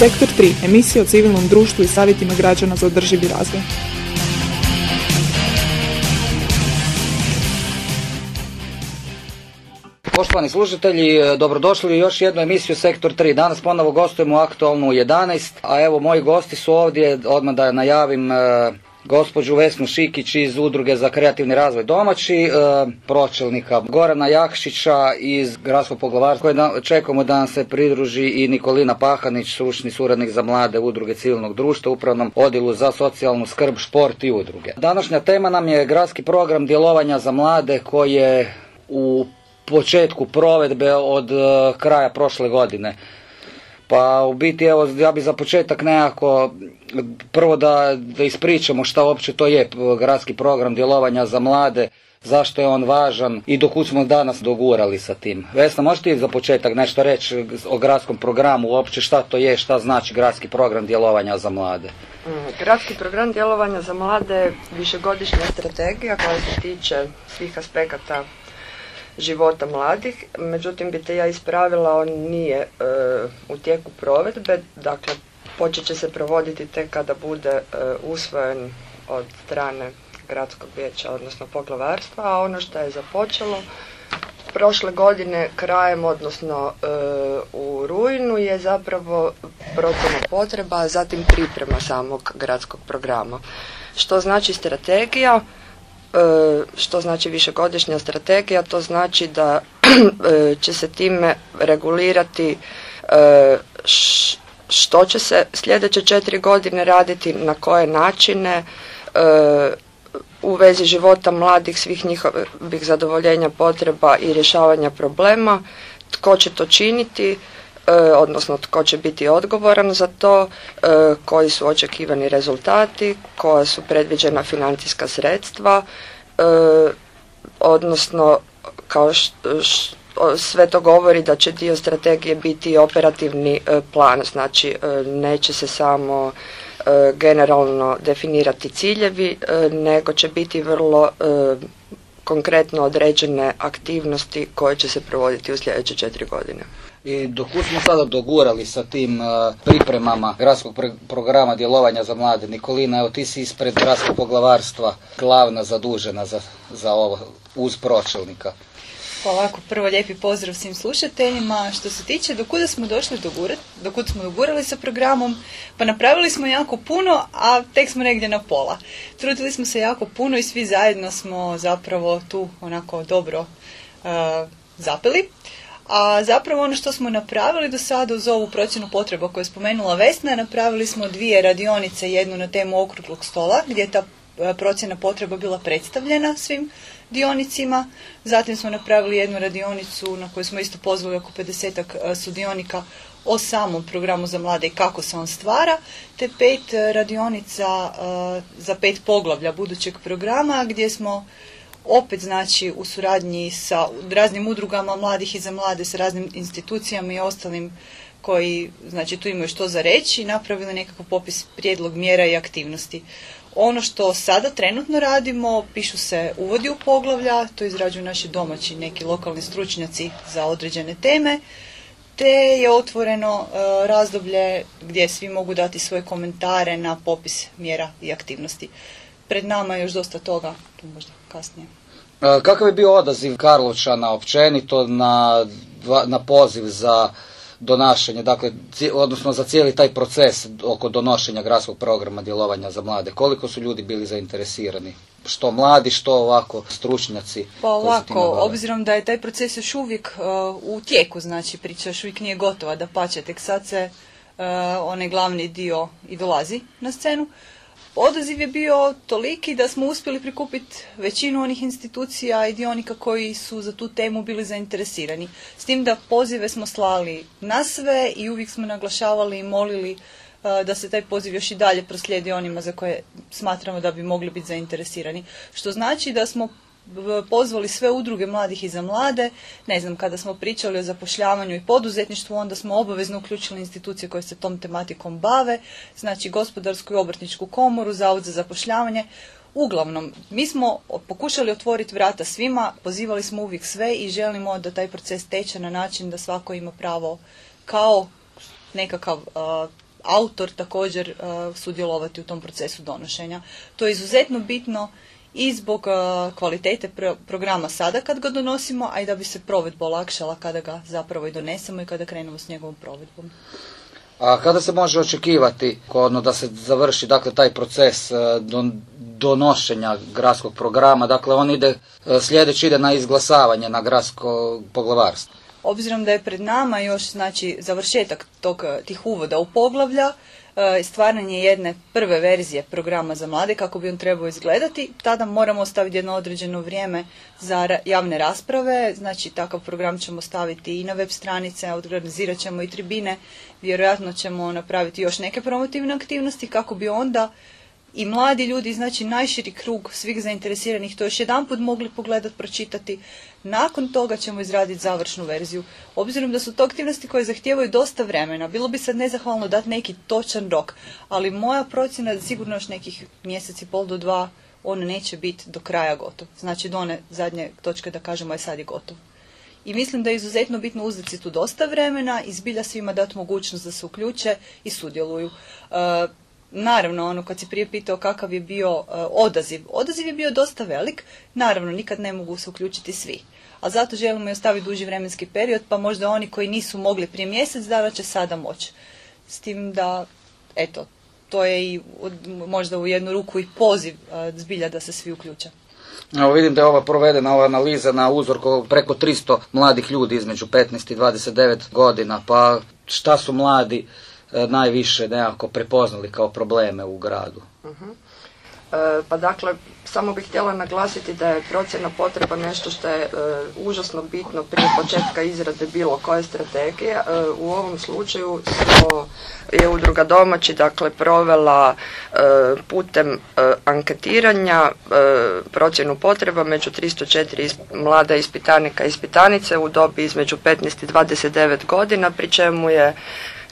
Sektor 3, emisija o civilnom društvu i savjetima građana za održivi razvoj. Poštovani slušatelji, e, dobrodošli u još jednu emisiju Sektor 3. Danas ponovo gostujemo u aktualnu 11, a evo moji gosti su ovdje, odmah da najavim e, gospođu Vesnu Šikić iz Udruge za kreativni razvoj domaći, e, pročelnika Gorana Jakšića iz Gradskog poglavarstva, koje čekamo da nam se pridruži i Nikolina Pahanić, stručni suradnik za mlade udruge civilnog društva, upravnom odjelu za socijalnu skrb, šport i udruge. Današnja tema nam je gradski program djelovanja za mlade koji je u početku provedbe od e, kraja prošle godine. Pa u biti evo ja bi za početak nekako prvo da, da ispričamo šta uopće to je gradski program djelovanja za mlade, zašto je on važan i dokud smo danas dogurali sa tim. Vesna, možete za početak nešto reći o gradskom programu, uopće šta to je, šta znači gradski program djelovanja za mlade? Mm, gradski program djelovanja za mlade je višegodišnja strategija koja se tiče svih aspekata života mladih, međutim bi te ja ispravila, on nije e, u tijeku provedbe, dakle počet će se provoditi tek kada bude e, usvojen od strane gradskog vijeća, odnosno poglavarstva, a ono što je započelo prošle godine krajem, odnosno e, u rujnu je zapravo procjena potreba, a zatim priprema samog gradskog programa. Što znači strategija? E, što znači višegodišnja strategija, to znači da e, će se time regulirati e, što će se sljedeće četiri godine raditi, na koje načine, u vezi života mladih, svih njihovih zadovoljenja potreba i rješavanja problema, tko će to činiti, odnosno tko će biti odgovoran za to, koji su očekivani rezultati, koja su predviđena financijska sredstva, odnosno kao sve to govori da će dio strategije biti operativni plan, znači neće se samo generalno definirati ciljevi, nego će biti vrlo konkretno određene aktivnosti koje će se provoditi u sljedeće četiri godine. I dok smo sada dogurali sa tim pripremama gradskog programa djelovanja za mlade, Nikolina, evo ti si ispred gradskog poglavarstva glavna zadužena za, za ovo uz pročelnika. Ovako, prvo lijepi pozdrav svim slušateljima. Što se tiče do kuda smo došli do kuda smo dogurali sa programom, pa napravili smo jako puno, a tek smo negdje na pola. Trudili smo se jako puno i svi zajedno smo zapravo tu onako dobro uh, zapeli. A zapravo ono što smo napravili do sada uz ovu procjenu potreba koju je spomenula Vesna, napravili smo dvije radionice, jednu na temu okruglog stola gdje je ta e, procjena potreba bila predstavljena svim dionicima. Zatim smo napravili jednu radionicu na kojoj smo isto pozvali oko 50 e, sudionika o samom programu za mlade i kako se on stvara, te pet e, radionica za pet poglavlja budućeg programa gdje smo opet znači u suradnji sa raznim udrugama mladih i za mlade, sa raznim institucijama i ostalim koji znači tu imaju što za reći napravili nekakav popis prijedlog mjera i aktivnosti. Ono što sada trenutno radimo, pišu se uvodi u poglavlja, to izrađuju naši domaći neki lokalni stručnjaci za određene teme, te je otvoreno e, razdoblje gdje svi mogu dati svoje komentare na popis mjera i aktivnosti. Pred nama je još dosta toga, tu možda kasnije. E, kakav je bio odaziv Karlovčana općenito na, na poziv za donašanje, dakle, odnosno za cijeli taj proces oko donošenja gradskog programa djelovanja za mlade? Koliko su ljudi bili zainteresirani? Što mladi, što ovako stručnjaci? Pa ovako, obzirom da je taj proces još uvijek uh, u tijeku, znači priča još uvijek nije gotova, da pače, tek sad se uh, onaj glavni dio i dolazi na scenu. Odaziv je bio toliki da smo uspjeli prikupiti većinu onih institucija i dionika koji su za tu temu bili zainteresirani. S tim da pozive smo slali na sve i uvijek smo naglašavali i molili uh, da se taj poziv još i dalje proslijedi onima za koje smatramo da bi mogli biti zainteresirani. Što znači da smo pozvali sve udruge mladih i za mlade. Ne znam, kada smo pričali o zapošljavanju i poduzetništvu, onda smo obavezno uključili institucije koje se tom tematikom bave, znači gospodarsku i obrtničku komoru, zavod za zapošljavanje. Uglavnom, mi smo pokušali otvoriti vrata svima, pozivali smo uvijek sve i želimo da taj proces teče na način da svako ima pravo kao nekakav autor također sudjelovati u tom procesu donošenja. To je izuzetno bitno i zbog kvalitete programa sada kad ga donosimo, a i da bi se provedba olakšala kada ga zapravo i donesemo i kada krenemo s njegovom provedbom. A kada se može očekivati kodno da se završi dakle taj proces donošenja gradskog programa, dakle on ide, e, sljedeći ide na izglasavanje na gradsko poglavarstvo. Obzirom da je pred nama još znači završetak tog, tih uvoda u poglavlja, E, stvaranje jedne prve verzije programa za mlade kako bi on trebao izgledati, tada moramo ostaviti jedno određeno vrijeme za javne rasprave, znači takav program ćemo staviti i na web stranice, organizirat ćemo i tribine, vjerojatno ćemo napraviti još neke promotivne aktivnosti kako bi onda i mladi ljudi, znači najširi krug svih zainteresiranih to još jedanput mogli pogledati, pročitati. Nakon toga ćemo izraditi završnu verziju. Obzirom da su to aktivnosti koje zahtijevaju dosta vremena, bilo bi sad nezahvalno dati neki točan rok, ali moja procjena je da sigurno još nekih mjeseci, pol do dva, on neće biti do kraja gotov. Znači do one zadnje točke da kažemo je sad je gotov. I mislim da je izuzetno bitno uzeti tu dosta vremena i zbilja svima dati mogućnost da se uključe i sudjeluju. E, Naravno, ono kad si prije pitao kakav je bio uh, odaziv, odaziv je bio dosta velik, naravno nikad ne mogu se uključiti svi. A zato želimo i ostaviti duži vremenski period, pa možda oni koji nisu mogli prije mjesec dana će sada moći. S tim da, eto, to je i možda u jednu ruku i poziv uh, zbilja da se svi uključe. Evo vidim da je ova provedena ova analiza na uzorku preko 300 mladih ljudi između 15 i 29 godina, pa šta su mladi najviše nekako prepoznali kao probleme u gradu? uh pa dakle, samo bih htjela naglasiti da je procjena potreba nešto što je e, užasno bitno prije početka izrade bilo koje strategije. u ovom slučaju smo, je udruga domaći dakle provela putem anketiranja procjenu potreba među 304 mlada ispitanika i ispitanice u dobi između 15 i 29 godina, pri čemu je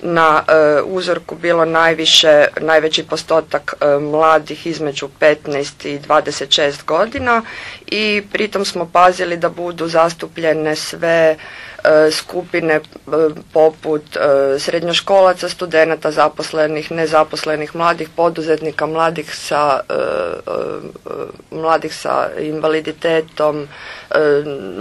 na e, uzorku bilo najviše, najveći postotak e, mladih između 15 i 26 godina i pritom smo pazili da budu zastupljene sve skupine e, poput e, srednjoškolaca, studenata, zaposlenih, nezaposlenih, mladih poduzetnika, mladih sa, mladih sa invaliditetom,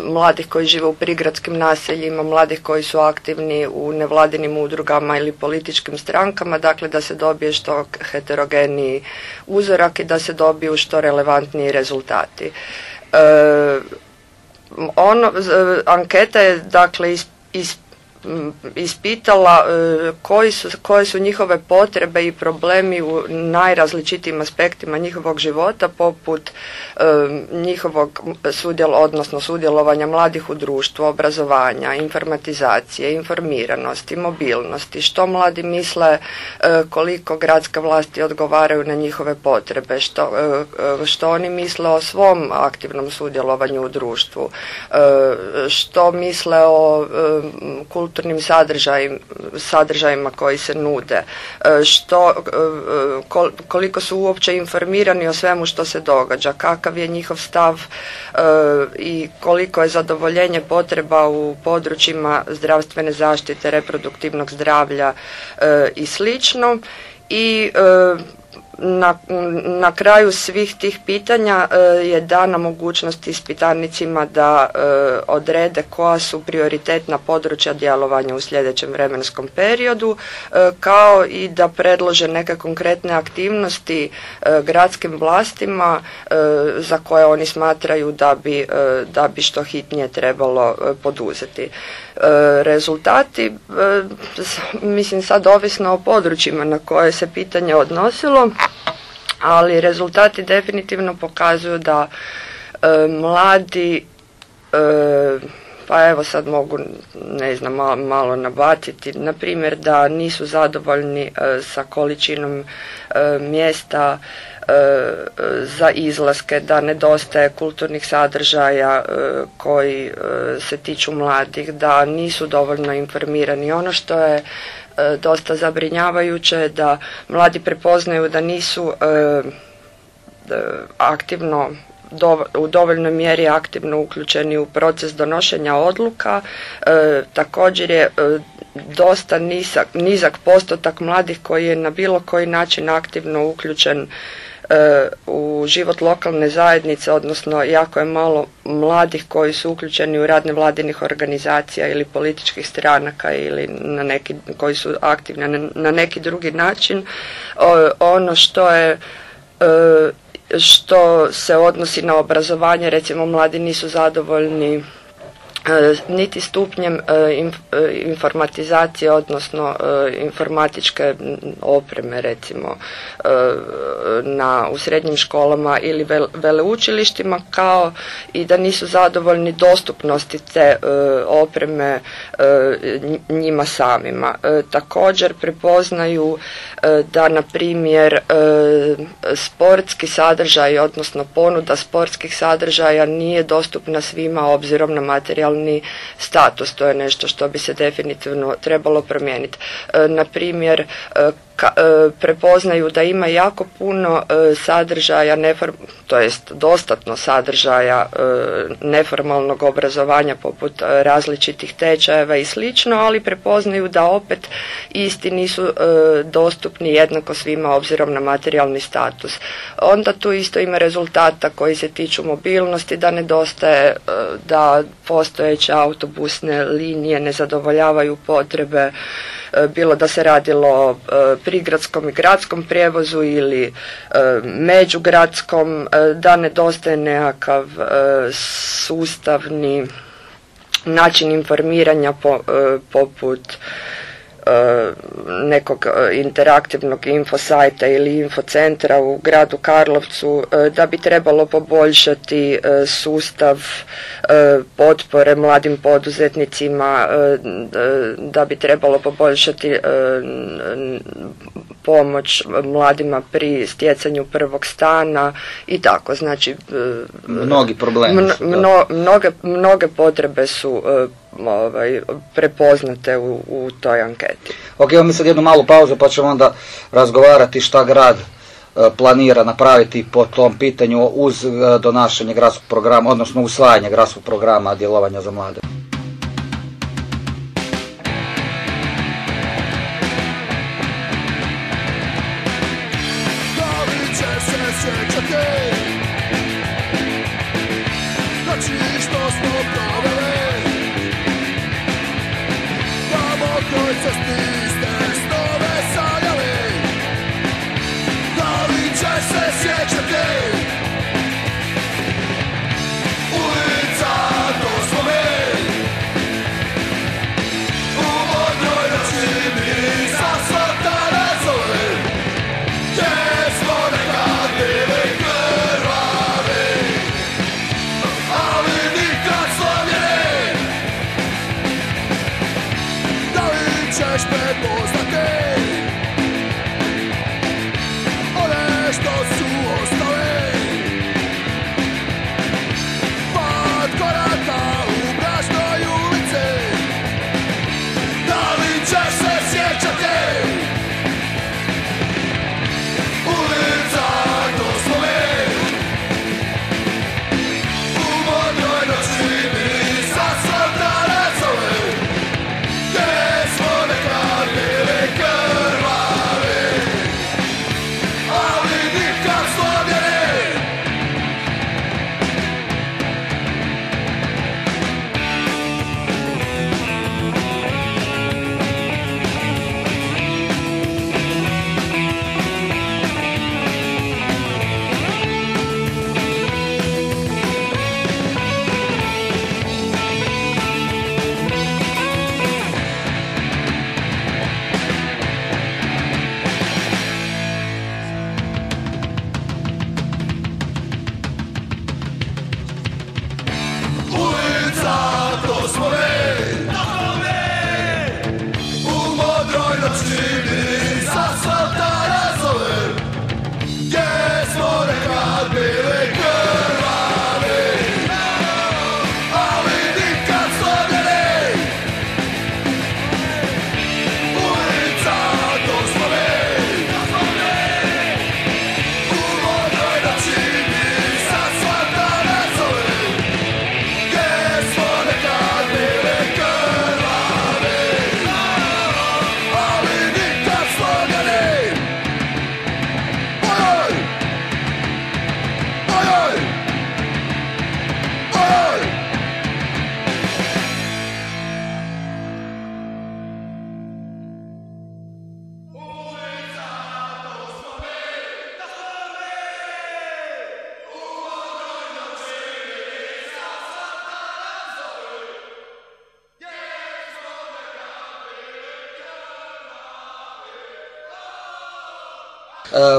mladih koji žive u prigradskim naseljima, mladih koji su aktivni u nevladinim udrugama ili političkim strankama, dakle da se dobije što heterogeniji uzorak i da se dobiju što relevantniji rezultati ono, anketa je dakle is, is, ispitala e, koji su, koje su njihove potrebe i problemi u najrazličitijim aspektima njihovog života poput e, njihovog sudjel, odnosno sudjelovanja mladih u društvu, obrazovanja, informatizacije, informiranosti, mobilnosti, što mladi misle e, koliko gradske vlasti odgovaraju na njihove potrebe, što, što oni misle o svom aktivnom sudjelovanju u društvu, što misle o kulturnom kulturnim sadržajima koji se nude, e, što, e, koliko su uopće informirani o svemu što se događa, kakav je njihov stav e, i koliko je zadovoljenje potreba u područjima zdravstvene zaštite, reproduktivnog zdravlja i slično. I na, na kraju svih tih pitanja e, je dana mogućnost ispitanicima da e, odrede koja su prioritetna područja djelovanja u sljedećem vremenskom periodu, e, kao i da predlože neke konkretne aktivnosti gradskim vlastima za koje oni smatraju da bi, da bi što hitnije trebalo poduzeti. Rezultati, mislim sad ovisno o područjima na koje se pitanje odnosilo, ali rezultati definitivno pokazuju da e, mladi e, pa evo sad mogu ne znam malo, malo nabatiti na primjer da nisu zadovoljni e, sa količinom mjesta za izlaske, da nedostaje kulturnih sadržaja koji se tiču mladih, da nisu dovoljno informirani. Ono što je E, dosta zabrinjavajuće da mladi prepoznaju da nisu e, aktivno u dovoljnoj mjeri aktivno uključeni u proces donošenja odluka. E, također je dosta nizak, nizak postotak mladih koji je na bilo koji način aktivno uključen u život lokalne zajednice, odnosno jako je malo mladih koji su uključeni u radne vladinih organizacija ili političkih stranaka ili na neki, koji su aktivni na neki drugi način. Ono što je što se odnosi na obrazovanje, recimo mladi nisu zadovoljni E, niti stupnjem e, e, informatizacije, odnosno informatičke opreme recimo na, u srednjim školama ili veleučilištima kao i da nisu zadovoljni dostupnosti te opreme njima samima. Također prepoznaju da na primjer sportski sadržaj odnosno ponuda sportskih sadržaja nije dostupna svima obzirom na materijalne status. To je nešto što bi se definitivno trebalo promijeniti. E, na primjer, e, E, prepoznaju da ima jako puno e, sadržaja, neform, to jest dostatno sadržaja e, neformalnog obrazovanja poput različitih tečajeva i slično, ali prepoznaju da opet isti nisu dostupni jednako svima obzirom na materijalni status. Onda tu isto ima rezultata koji se tiču mobilnosti, da nedostaje da postojeće autobusne linije ne zadovoljavaju potrebe E, bilo da se radilo o e, prigradskom i gradskom prijevozu ili e, međugradskom, da nedostaje nekakav sustavni način informiranja poput E, nekog e, interaktivnog infosajta ili infocentra u gradu Karlovcu e, da bi trebalo poboljšati sustav potpore mladim poduzetnicima da bi trebalo poboljšati pomoć mladima pri stjecanju prvog stana i tako. Znači mnogi problemi mnoge, mnoge potrebe su ovaj, prepoznate u, u toj anketi. Ok, imamo sad jednu malu pauzu pa ćemo onda razgovarati šta grad e, planira napraviti po tom pitanju uz e, donašanje gradskog programa, odnosno usvajanje gradskog programa djelovanja za mlade. Search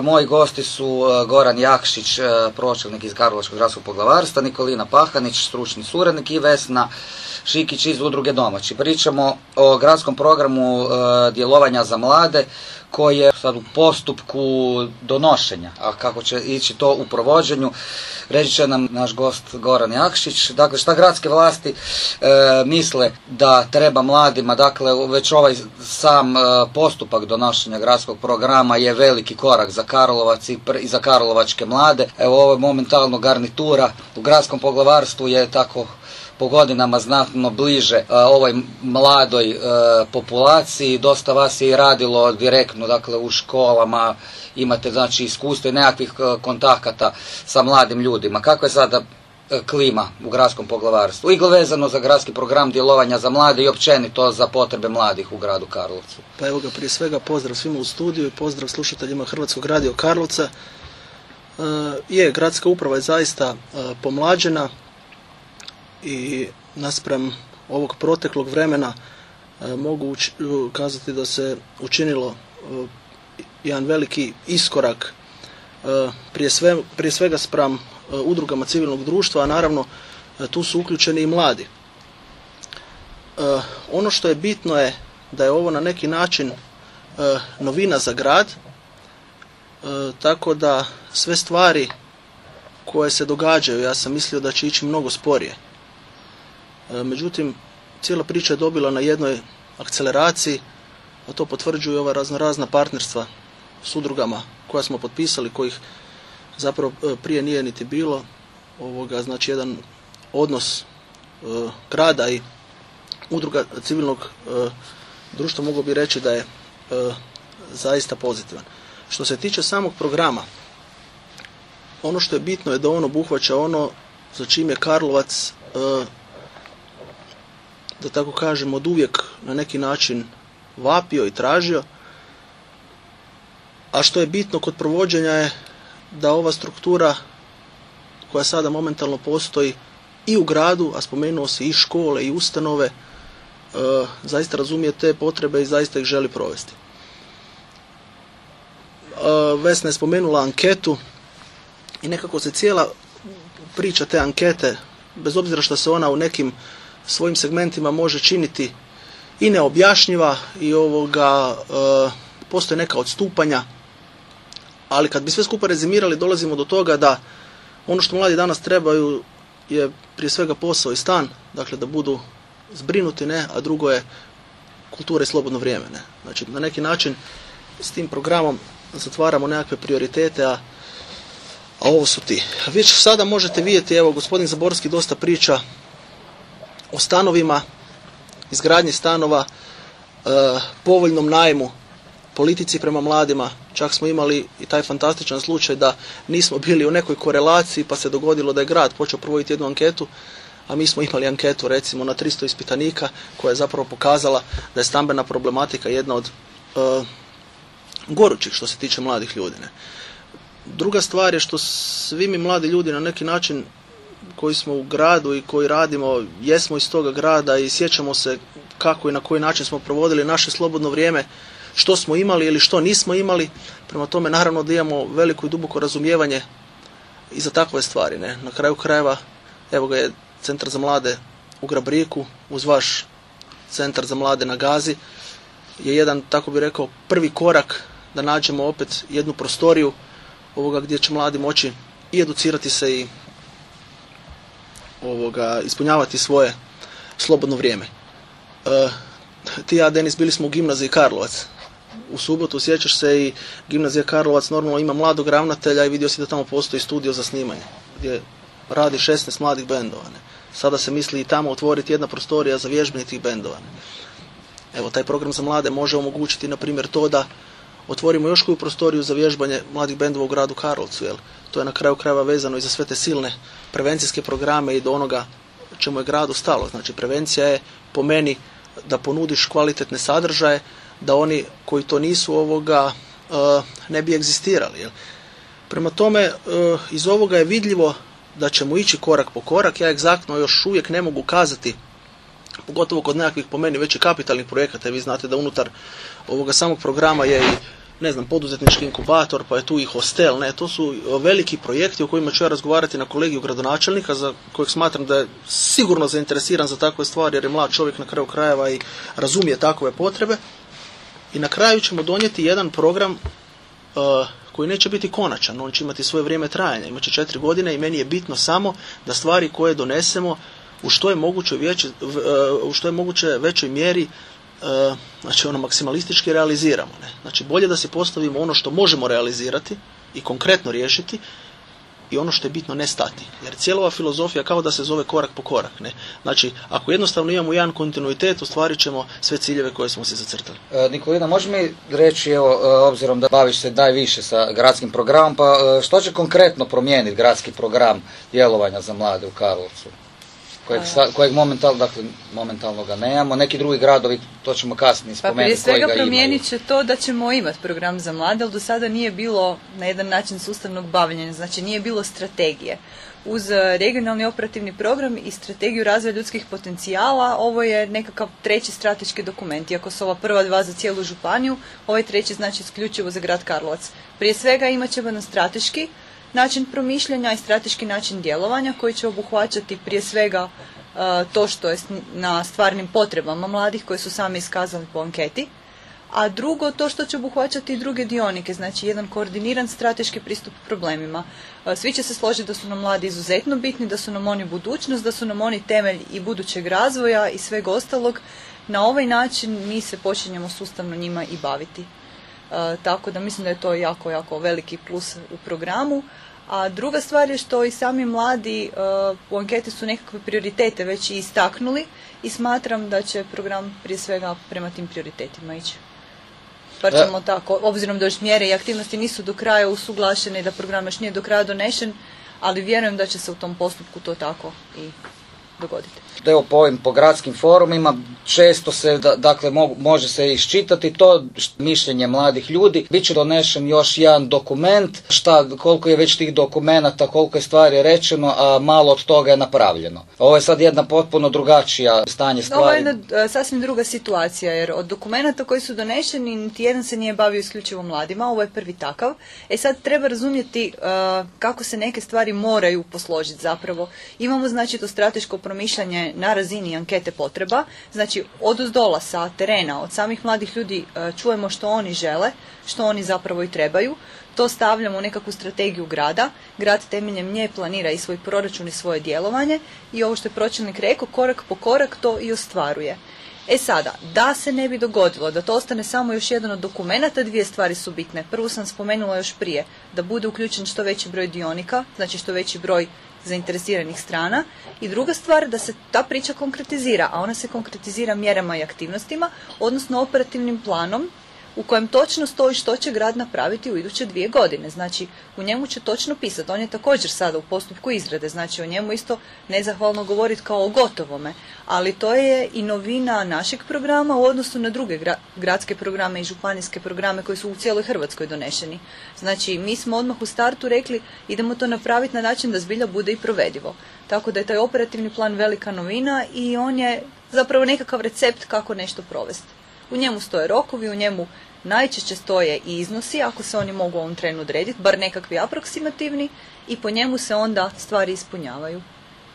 moji gosti su e, Goran Jakšić, e, pročelnik iz Karlovačkog gradskog poglavarstva, Nikolina Pahanić, stručni suradnik i Vesna Šikić iz udruge domaći. Pričamo o gradskom programu djelovanja za mlade koji je sad u postupku donošenja, a kako će ići to u provođenju, reći će nam naš gost Goran Jakšić. Dakle, šta gradske vlasti e, misle da treba mladima, dakle, već ovaj sam e, postupak donošenja gradskog programa je veliki korak za Karlovac i, i za Karlovačke mlade. Evo, ovo je momentalno garnitura u gradskom poglavarstvu je tako po godinama znatno bliže e, ovoj mladoj e, populaciji. Dosta vas je i radilo direktno, dakle u školama, imate znači iskustvo i nekakvih e, kontakata sa mladim ljudima. Kako je sada klima u gradskom poglavarstvu i vezano za gradski program djelovanja za mlade i općenito za potrebe mladih u gradu Karlovcu. Pa evo ga prije svega pozdrav svima u studiju i pozdrav slušateljima Hrvatskog radio Karlovca. je, gradska uprava je zaista pomlađena, i naspram ovog proteklog vremena e, mogu kazati da se učinilo e, jedan veliki iskorak e, prije, sve, prije svega spram udrugama civilnog društva, a naravno tu su uključeni i mladi. Ono što je bitno je da je ovo na neki način novina za grad, tako da sve stvari koje se događaju, ja sam mislio da će ići mnogo sporije. E, međutim, cijela priča je dobila na jednoj akceleraciji, a to potvrđuju ova razno razna partnerstva s udrugama koja smo potpisali, kojih zapravo e, prije nije niti bilo. Ovoga, znači jedan odnos e, grada i udruga civilnog društva mogu bi reći da je zaista pozitivan. Što se tiče samog programa, ono što je bitno je da on obuhvaća ono za čim je Karlovac da tako kažem, od uvijek na neki način vapio i tražio. A što je bitno kod provođenja je da ova struktura koja sada momentalno postoji i u gradu, a spomenuo se i škole i ustanove, e, zaista razumije te potrebe i zaista ih želi provesti. E, Vesna je spomenula anketu i nekako se cijela priča te ankete, bez obzira što se ona u nekim svojim segmentima može činiti i neobjašnjiva i ovoga e, postoje neka odstupanja ali kad bi sve skupa rezimirali dolazimo do toga da ono što mladi danas trebaju je prije svega posao i stan, dakle da budu zbrinuti, ne, a drugo je kultura i slobodno vrijeme, ne. Znači na neki način s tim programom zatvaramo nekakve prioritete, a, a ovo su ti. Već sada možete vidjeti, evo gospodin Zaborski dosta priča o stanovima, izgradnji stanova, e, povoljnom najmu, politici prema mladima. Čak smo imali i taj fantastičan slučaj da nismo bili u nekoj korelaciji pa se dogodilo da je grad počeo provoditi jednu anketu, a mi smo imali anketu recimo na 300 ispitanika koja je zapravo pokazala da je stambena problematika jedna od e, gorućih što se tiče mladih ljudi. Ne. Druga stvar je što svi mi mladi ljudi na neki način koji smo u gradu i koji radimo, jesmo iz toga grada i sjećamo se kako i na koji način smo provodili naše slobodno vrijeme, što smo imali ili što nismo imali. Prema tome naravno da imamo veliko i duboko razumijevanje i za takve stvari. Ne? Na kraju krajeva, evo ga je Centar za mlade u Grabriku, uz vaš Centar za mlade na Gazi, je jedan, tako bi rekao, prvi korak da nađemo opet jednu prostoriju ovoga gdje će mladi moći i educirati se i ovoga, ispunjavati svoje slobodno vrijeme. E, ti ja, Denis, bili smo u gimnaziji Karlovac. U subotu sjećaš se i gimnazija Karlovac normalno ima mladog ravnatelja i vidio si da tamo postoji studio za snimanje gdje radi 16 mladih bendova. Sada se misli i tamo otvoriti jedna prostorija za vježbanje tih bendova. Evo, taj program za mlade može omogućiti, na primjer, to da otvorimo još koju prostoriju za vježbanje mladih bendova u gradu Karlovcu, jel? To je na kraju krajeva vezano i za sve te silne prevencijske programe i do onoga čemu je gradu stalo. Znači, prevencija je po meni da ponudiš kvalitetne sadržaje, da oni koji to nisu ovoga eh, ne bi egzistirali. Prema tome, eh, iz ovoga je vidljivo da ćemo ići korak po korak. Ja egzaktno još uvijek ne mogu kazati pogotovo kod nekakvih po meni već kapitalnih projekata. Vi znate da unutar ovoga samog programa je i ne znam, poduzetnički inkubator, pa je tu i hostel, ne, to su veliki projekti o kojima ću ja razgovarati na kolegiju gradonačelnika, za kojeg smatram da je sigurno zainteresiran za takve stvari, jer je mlad čovjek na kraju krajeva i razumije takove potrebe. I na kraju ćemo donijeti jedan program uh, koji neće biti konačan, on će imati svoje vrijeme trajanja, imat će četiri godine i meni je bitno samo da stvari koje donesemo u što je moguće, vjeće, u što je moguće većoj mjeri E, znači ono maksimalistički realiziramo. Ne? Znači bolje da se postavimo ono što možemo realizirati i konkretno riješiti i ono što je bitno ne stati. Jer cijela ova filozofija kao da se zove korak po korak. Ne? Znači, ako jednostavno imamo jedan kontinuitet, ostvarit ćemo sve ciljeve koje smo se zacrtali. E, Nikolina, može mi reći, evo, e, obzirom da baviš se najviše sa gradskim programom, pa što će konkretno promijeniti gradski program djelovanja za mlade u Karlovcu? Kojeg, kojeg momentalno, dakle, momentalno ga nemamo. Neki drugi gradovi, to ćemo kasnije spomenuti. Pa prije svega promijenit će to da ćemo imati program za mlade, ali do sada nije bilo na jedan način sustavnog bavljenja, znači nije bilo strategije. Uz e, regionalni operativni program i strategiju razvoja ljudskih potencijala, ovo je nekakav treći strateški dokument. Iako su ova prva dva za cijelu županiju, ovaj treći znači isključivo za grad Karlovac. Prije svega imat ćemo na strateški, način promišljanja i strateški način djelovanja koji će obuhvaćati prije svega e, to što je na stvarnim potrebama mladih koji su sami iskazali po anketi, a drugo to što će obuhvaćati i druge dionike, znači jedan koordiniran strateški pristup problemima. E, svi će se složiti da su nam mladi izuzetno bitni, da su nam oni budućnost, da su nam oni temelj i budućeg razvoja i sveg ostalog. Na ovaj način mi se počinjemo sustavno njima i baviti. E, tako da mislim da je to jako, jako veliki plus u programu. A druga stvar je što i sami mladi e, u anketi su nekakve prioritete već i istaknuli i smatram da će program prije svega prema tim prioritetima ići. Pa ćemo tako, obzirom da još mjere i aktivnosti nisu do kraja usuglašene i da program još nije do kraja donešen, ali vjerujem da će se u tom postupku to tako i dogoditi. Evo po ovim po gradskim forumima često se, dakle, može se iščitati to mišljenje mladih ljudi. Biće donešen još jedan dokument, šta, koliko je već tih dokumenata, koliko je stvari rečeno, a malo od toga je napravljeno. Ovo je sad jedna potpuno drugačija stanje stvari. Ovo je jedna e, sasvim druga situacija, jer od dokumenata koji su donešeni, niti jedan se nije bavio isključivo mladima, ovo je prvi takav. E sad treba razumjeti e, kako se neke stvari moraju posložiti zapravo. Imamo znači to strateško promišljanje na razini ankete potreba, znači od uzdola sa terena, od samih mladih ljudi e, čujemo što oni žele, što oni zapravo i trebaju, to stavljamo u nekakvu strategiju grada, grad temeljem nje planira i svoj proračun i svoje djelovanje i ovo što je pročelnik rekao, korak po korak to i ostvaruje. E sada, da se ne bi dogodilo da to ostane samo još jedan od dokumenata, dvije stvari su bitne. Prvo sam spomenula još prije, da bude uključen što veći broj dionika, znači što veći broj zainteresiranih strana. I druga stvar da se ta priča konkretizira, a ona se konkretizira mjerama i aktivnostima, odnosno operativnim planom u kojem točno stoji što će grad napraviti u iduće dvije godine. Znači, u njemu će točno pisati. On je također sada u postupku izrade, znači o njemu isto nezahvalno govoriti kao o gotovome. Ali to je i novina našeg programa u odnosu na druge gradske programe i županijske programe koji su u cijeloj Hrvatskoj donešeni. Znači, mi smo odmah u startu rekli idemo to napraviti na način da zbilja bude i provedivo. Tako da je taj operativni plan velika novina i on je zapravo nekakav recept kako nešto provesti. U njemu stoje rokovi, u njemu Najčešće stoje i iznosi, ako se oni mogu u ovom trenu odrediti, bar nekakvi aproksimativni, i po njemu se onda stvari ispunjavaju.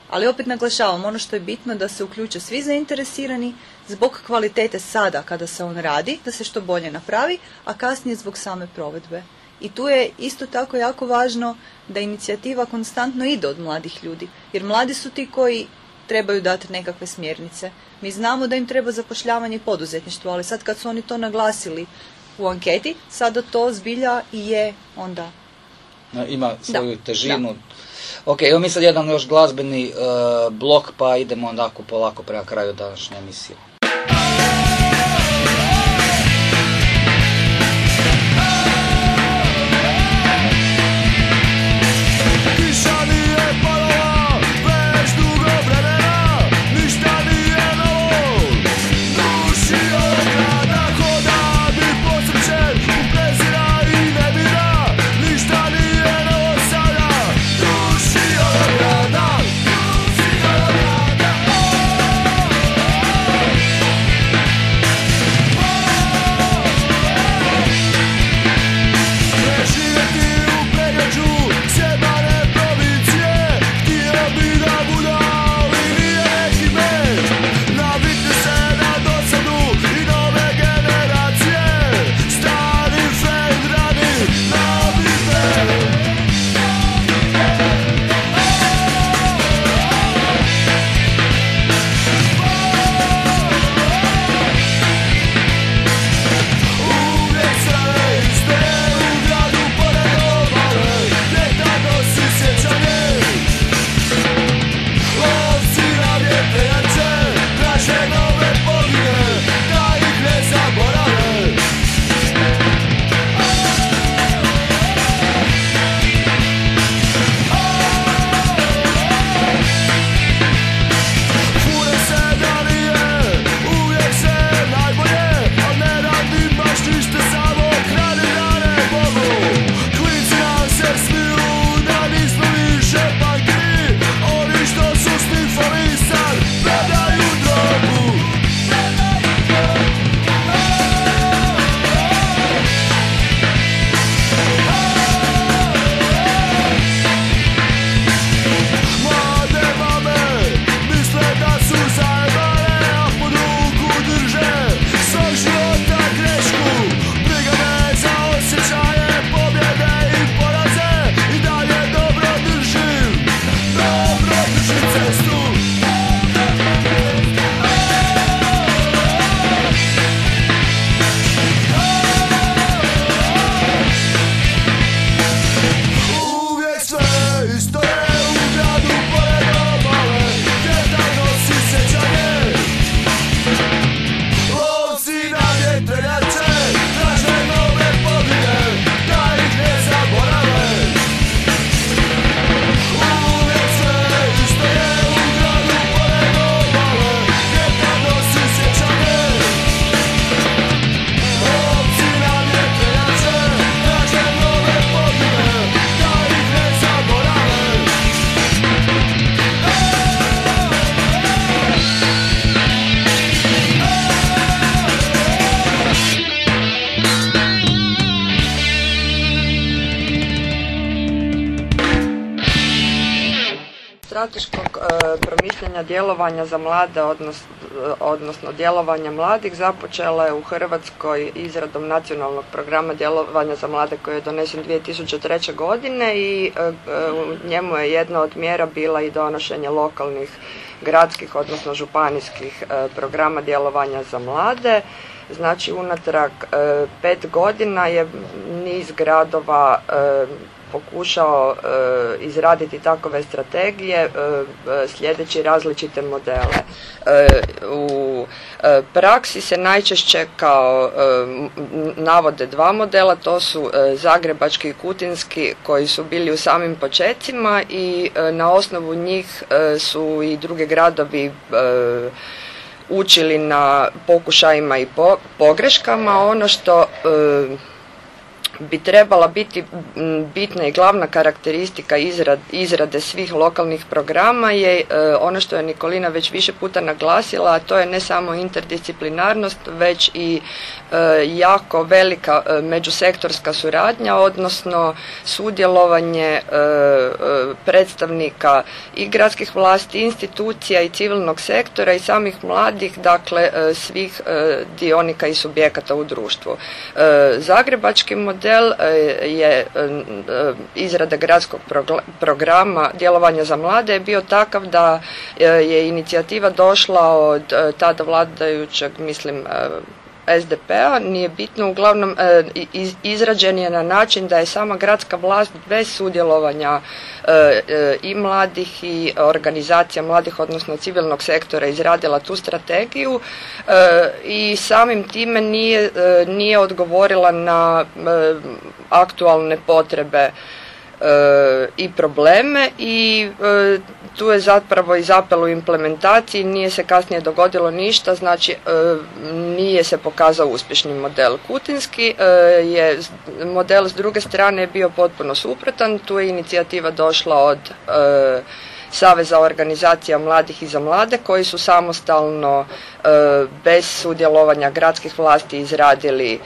Ali opet naglašavam, ono što je bitno da se uključe svi zainteresirani zbog kvalitete sada kada se on radi, da se što bolje napravi, a kasnije zbog same provedbe. I tu je isto tako jako važno da inicijativa konstantno ide od mladih ljudi, jer mladi su ti koji trebaju dati nekakve smjernice. Mi znamo da im treba zapošljavanje i poduzetništvo, ali sad kad su oni to naglasili u anketi, sada to zbilja i je onda... Ima svoju težinu. Ok, evo mi sad jedan još glazbeni e, blok, pa idemo ondako polako prema kraju današnje emisije. Promišljanja djelovanja za mlade, odnosno djelovanja mladih, započela je u Hrvatskoj izradom nacionalnog programa djelovanja za mlade koji je donesen 2003. godine i u njemu je jedna od mjera bila i donošenje lokalnih gradskih, odnosno županijskih programa djelovanja za mlade. Znači unatrag pet godina je niz gradova pokušao e, izraditi takove strategije e, e, sljedeći različite modele. U praksi se najčešće kao navode dva modela, to su zagrebački i kutinski koji su bili u samim počecima i na osnovu njih su i drugi gradovi učili na pokušajima i pogreškama. Ono što bi trebala biti bitna i glavna karakteristika izrade svih lokalnih programa je e, ono što je Nikolina već više puta naglasila, a to je ne samo interdisciplinarnost, već i e, jako velika e, međusektorska suradnja, odnosno sudjelovanje predstavnika i gradskih vlasti, institucija i civilnog sektora i samih mladih, dakle svih dionika i subjekata u društvu. Zagrebački model model e, je e, e, izrada gradskog programa djelovanja za mlade je bio takav da je inicijativa došla od tada vladajućeg, mislim, SDP-a, nije bitno, uglavnom e, izrađen je na način da je sama gradska vlast bez sudjelovanja e, e, i mladih i organizacija mladih, odnosno civilnog sektora izradila tu strategiju i samim time nije, nije odgovorila na aktualne potrebe i probleme i tu je zapravo i zapelo u implementaciji, nije se kasnije dogodilo ništa, znači e, nije se pokazao uspješni model. Kutinski e, je model s druge strane bio potpuno suprotan, tu je inicijativa došla od e, Saveza organizacija mladih i za mlade koji su samostalno e, bez sudjelovanja gradskih vlasti izradili e,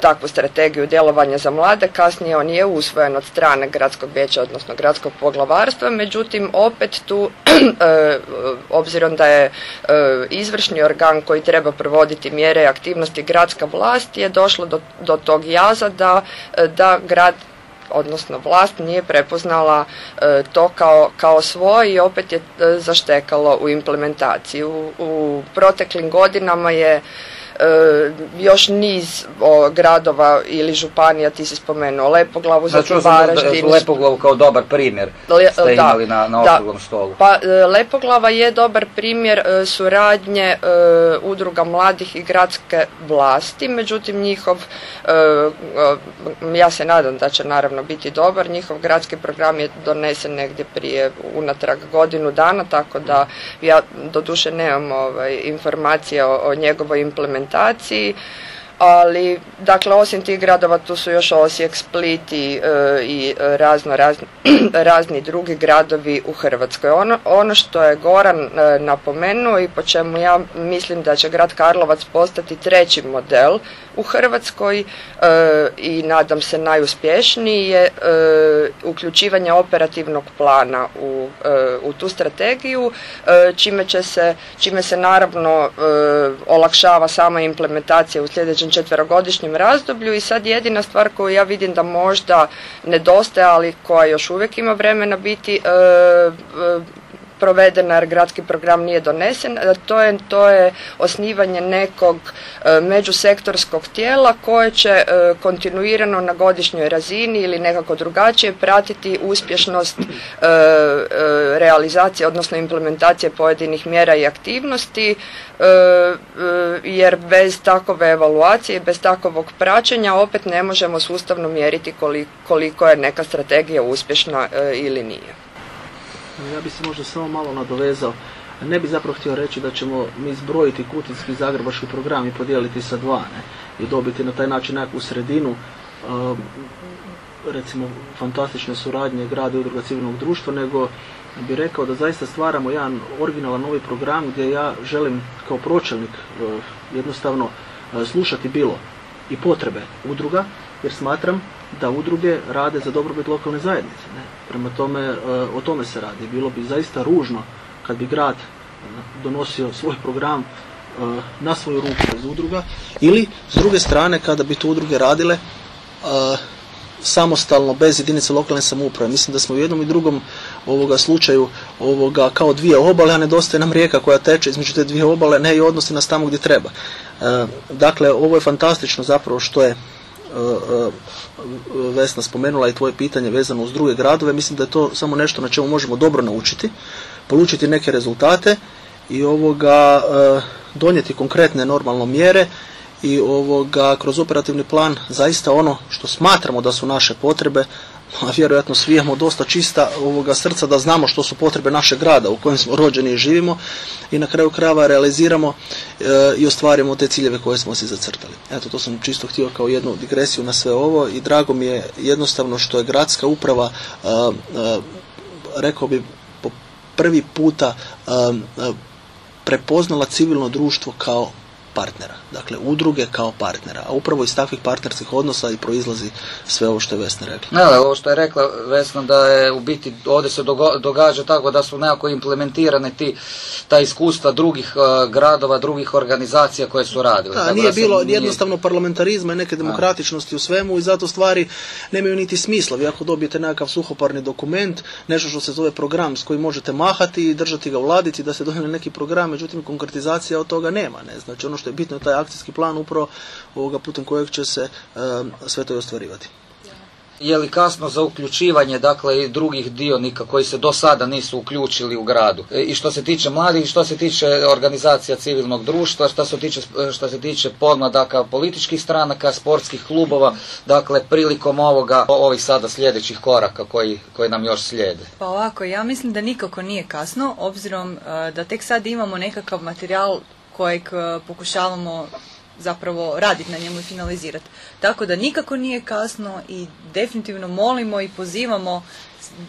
takvu strategiju djelovanja za mlade. Kasnije on je usvojen od strane gradskog vijeća, odnosno gradskog poglavarstva, međutim opet tu, e, obzirom da je izvršni organ koji treba provoditi mjere i aktivnosti gradska vlast, je došlo do, do tog jaza da, da grad odnosno vlast nije prepoznala e, to kao, kao svoj i opet je e, zaštekalo u implementaciji. U, u proteklim godinama je još niz gradova ili županija, ti si spomenuo Lepoglavu, znači Varaždin. Lepoglavu kao dobar primjer ste imali na, na okruglom stolu. Pa e, Lepoglava je dobar primjer e, suradnje udruga mladih i gradske vlasti, međutim njihov, ja se nadam da će naravno biti dobar, njihov gradski program je donesen negdje prije unatrag godinu dana, tako da ja doduše nemam ovaj, informacije o, o njegovoj implementaciji презентації. Ali dakle osim tih gradova tu su još Osijek, Split i, e, i razno razni, drugi gradovi u Hrvatskoj. Ono, ono što je Goran e, napomenuo i po čemu ja mislim da će grad Karlovac postati treći model u Hrvatskoj e, i nadam se najuspješniji je uključivanje operativnog plana u, u tu strategiju čime će se, čime se naravno olakšava sama implementacija u sljedećem četverogodišnjem razdoblju i sad jedina stvar koju ja vidim da možda nedostaje, ali koja još uvijek ima vremena biti e, e, provedena jer gradski program nije donesen, e, to je, to je osnivanje nekog e, međusektorskog tijela koje će e, kontinuirano na godišnjoj razini ili nekako drugačije pratiti uspješnost realizacije, odnosno implementacije pojedinih mjera i aktivnosti, jer bez takove evaluacije, bez takovog praćenja opet ne možemo sustavno mjeriti koliko je neka strategija uspješna ili nije. Ja bi se možda samo malo nadovezao. Ne bi zapravo htio reći da ćemo mi zbrojiti kutinski zagrebački program i podijeliti sa dva ne? i dobiti na taj način nekakvu sredinu um, recimo fantastične suradnje grada i udruga civilnog društva, nego bi rekao da zaista stvaramo jedan originalan novi program gdje ja želim kao pročelnik uh, jednostavno uh, slušati bilo i potrebe udruga, jer smatram da udruge rade za dobrobit lokalne zajednice. Ne? Prema tome, e, o tome se radi. Bilo bi zaista ružno kad bi grad e, donosio svoj program e, na svoju ruku bez udruga ili s druge strane kada bi to udruge radile samostalno bez jedinice lokalne samouprave. Mislim da smo u jednom i drugom ovoga slučaju ovoga kao dvije obale, a nedostaje nam rijeka koja teče između te dvije obale, ne i odnosi nas tamo gdje treba. dakle, ovo je fantastično zapravo što je Vesna spomenula i tvoje pitanje vezano uz druge gradove, mislim da je to samo nešto na čemu možemo dobro naučiti, polučiti neke rezultate i ovoga donijeti konkretne normalno mjere i ovoga kroz operativni plan zaista ono što smatramo da su naše potrebe a vjerojatno svi imamo dosta čista ovoga srca da znamo što su potrebe našeg grada u kojem smo rođeni i živimo i na kraju krajeva realiziramo e, i ostvarimo te ciljeve koje smo si zacrtali. Eto, to sam čisto htio kao jednu digresiju na sve ovo i drago mi je jednostavno što je gradska uprava, e, e, rekao bi po prvi puta prepoznala civilno društvo kao partnera, dakle udruge kao partnera, a upravo iz takvih partnerskih odnosa i proizlazi sve ovo što je Vesna rekla. Ne, ovo što je rekla Vesna da je u biti ovdje se događa tako da su nekako implementirane ti ta iskustva drugih uh, gradova, drugih organizacija koje su radile. Da, nije bilo jednostavno parlamentarizma i neke demokratičnosti u svemu i zato stvari nemaju niti smisla. Vi ako dobijete nekakav suhoparni dokument, nešto što se zove program s kojim možete mahati i držati ga u ladici da se donijeli neki program, međutim konkretizacija od toga nema. Ne? Znači ono što je bitno taj akcijski plan upravo ovoga putem kojeg će se sve to i ostvarivati. Je li kasno za uključivanje dakle i drugih dionika koji se do sada nisu uključili u gradu? E, I što se tiče mladih, i što se tiče organizacija civilnog društva, što se tiče, što se tiče podmladaka političkih stranaka, sportskih klubova, dakle prilikom ovoga, ovih sada sljedećih koraka koji, koji nam još slijede? Pa ovako, ja mislim da nikako nije kasno, obzirom e, da tek sad imamo nekakav materijal kojeg e, pokušavamo zapravo raditi na njemu i finalizirati. Tako da nikako nije kasno i definitivno molimo i pozivamo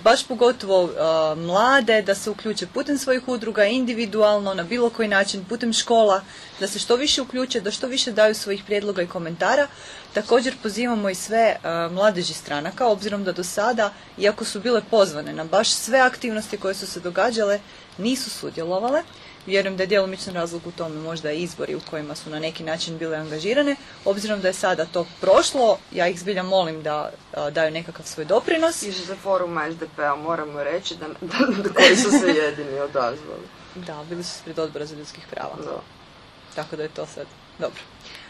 baš pogotovo uh, mlade da se uključe putem svojih udruga, individualno, na bilo koji način, putem škola, da se što više uključe, da što više daju svojih prijedloga i komentara. Također pozivamo i sve uh, mladeži stranaka, obzirom da do sada, iako su bile pozvane na baš sve aktivnosti koje su se događale, nisu sudjelovale. Vjerujem da je djelomičan razlog u tome možda izbori u kojima su na neki način bile angažirane. Obzirom da je sada to prošlo, ja ih zbilja molim da daju nekakav svoj doprinos. I za foruma SDP-a moramo reći da, da, koji su se jedini odazvali. Da, bili su pred odbora za ljudskih prava. Da. Tako da je to sad dobro.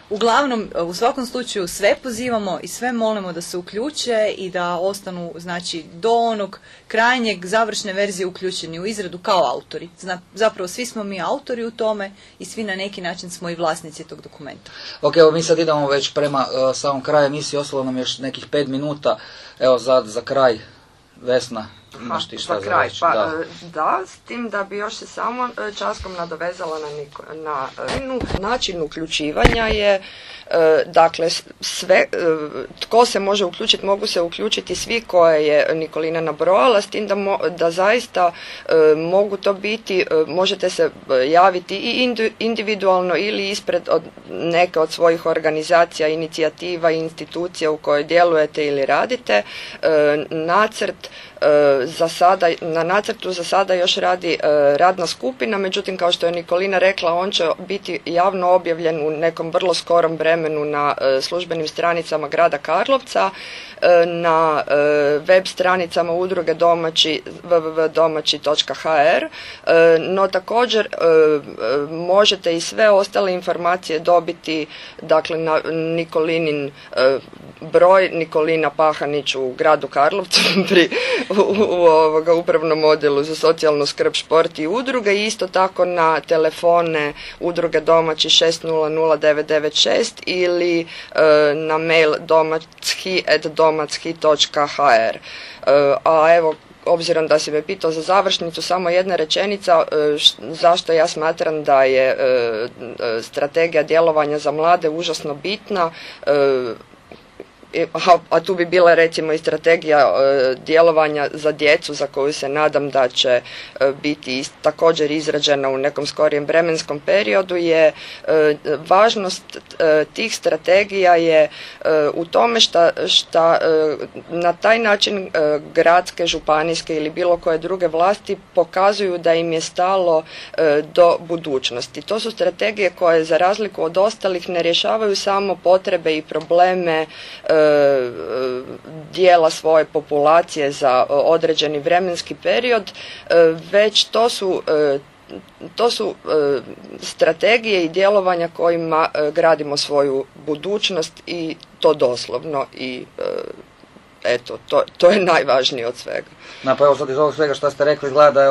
Uglavnom, u svakom slučaju sve pozivamo i sve molimo da se uključe i da ostanu znači, do onog krajnjeg završne verzije uključeni u izradu kao autori. zapravo svi smo mi autori u tome i svi na neki način smo i vlasnici tog dokumenta. Ok, evo mi sad idemo već prema uh, samom kraju emisije, ostalo nam još nekih pet minuta. Evo za, za kraj, Vesna, imaš ti šta za kraj. Pa, da. E, da. s tim da bi još se samo e, časkom nadovezala na, na e, način uključivanja je dakle sve tko se može uključiti mogu se uključiti svi koje je Nikolina nabrojala s tim da, da zaista mogu to biti možete se javiti i individualno ili ispred od neke od svojih organizacija, inicijativa i institucija u kojoj djelujete ili radite nacrt za sada, na nacrtu za sada još radi e, radna skupina, međutim kao što je Nikolina rekla, on će biti javno objavljen u nekom vrlo skorom vremenu na e, službenim stranicama grada Karlovca, na web stranicama udruge domaći www.domaći.hr no također možete i sve ostale informacije dobiti dakle na Nikolinin broj Nikolina Pahanić u gradu Karlovcu pri u, ovoga upravnom modelu za socijalnu skrb, šport i udruge. I isto tako na telefone udruge domaći 6009996 ili e, na mail domachi.domachi.hr e, a evo obzirom da si me pitao za završnicu, samo jedna rečenica e, zašto ja smatram da je strategija djelovanja za mlade užasno bitna a, tu bi bila recimo i strategija e, djelovanja za djecu za koju se nadam da će e, biti također izrađena u nekom skorijem vremenskom periodu je e, važnost tih strategija je u tome šta, šta na taj način gradske, županijske ili bilo koje druge vlasti pokazuju da im je stalo do budućnosti. To su strategije koje za razliku od ostalih ne rješavaju samo potrebe i probleme dijela svoje populacije za određeni vremenski period, e, već to su e, to su e, strategije i djelovanja kojima gradimo svoju budućnost i to doslovno i eto, to, to je najvažnije od svega. Na, pa evo sad iz ovog svega što ste rekli, izgleda da je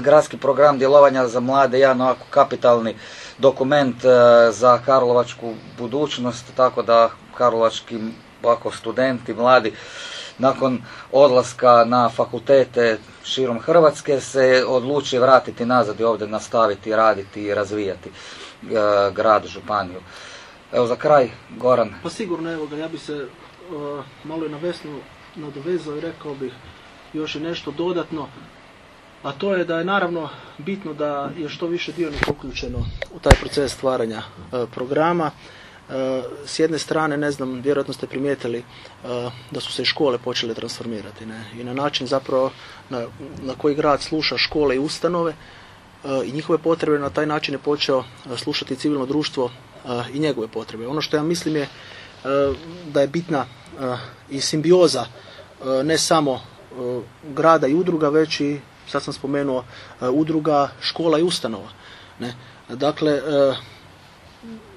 gradski program djelovanja za mlade jedan ovako kapitalni dokument za karlovačku budućnost, tako da karlovački ovako studenti, mladi, nakon odlaska na fakultete širom Hrvatske se odluči vratiti nazad i ovdje nastaviti raditi i razvijati e, grad, županiju. Evo za kraj, Goran. Pa sigurno, evo ga, ja bi se e, malo i na nadovezao i rekao bih još i nešto dodatno, a to je da je naravno bitno da je što više dionika uključeno u taj proces stvaranja e, programa. S jedne strane, ne znam, vjerojatno ste primijetili e, da su se škole počele transformirati. Ne? I na način zapravo na, na koji grad sluša škole i ustanove e, i njihove potrebe, na taj način je počeo slušati civilno društvo i njegove potrebe. Ono što ja mislim je da je bitna i simbioza ne samo grada i udruga, već i, sad sam spomenuo, udruga, škola i ustanova. Ne? Dakle,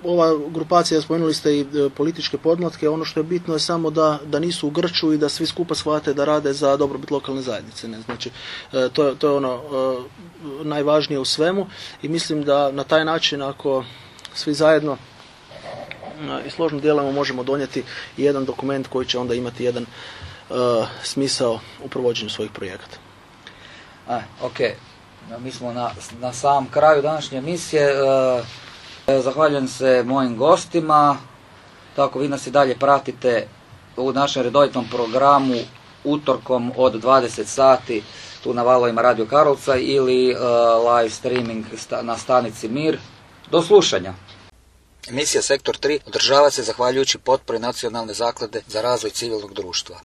ova grupacija, spomenuli ste i e, političke podmlatke, ono što je bitno je samo da, da nisu u grču i da svi skupa shvate da rade za dobrobit lokalne zajednice. Ne? Znači, e, to, je, to je ono e, najvažnije u svemu i mislim da na taj način ako svi zajedno i složno djelujemo možemo donijeti jedan dokument koji će onda imati jedan smisao u provođenju svojih projekata. A, ok, mi smo na, na samom kraju današnje emisije. Zahvaljujem se mojim gostima, tako vi nas i dalje pratite u našem redovitom programu utorkom od 20 sati tu na valovima Radio Karolca ili e, live streaming na stanici Mir. Do slušanja. Emisija Sektor 3 održava se zahvaljujući potpori Nacionalne zaklade za razvoj civilnog društva.